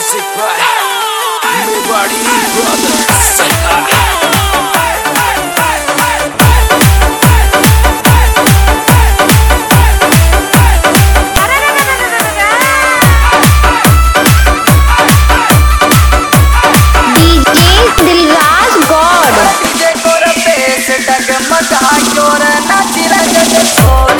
music by Mubadi Brothers. Dagmata, you're not the right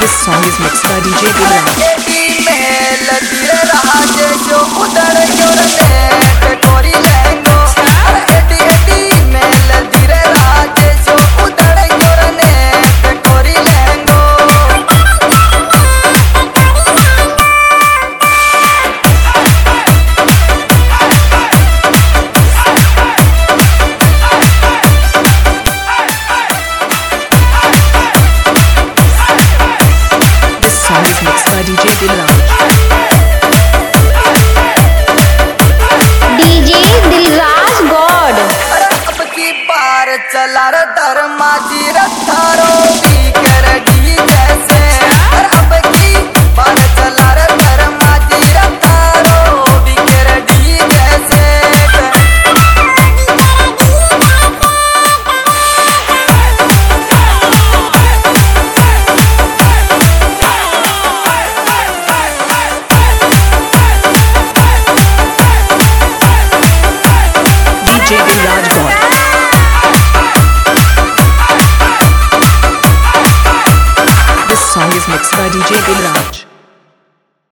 This song is mixed by DJ Gulraj. चला डर माजी रथा रो भी कर दी जैसे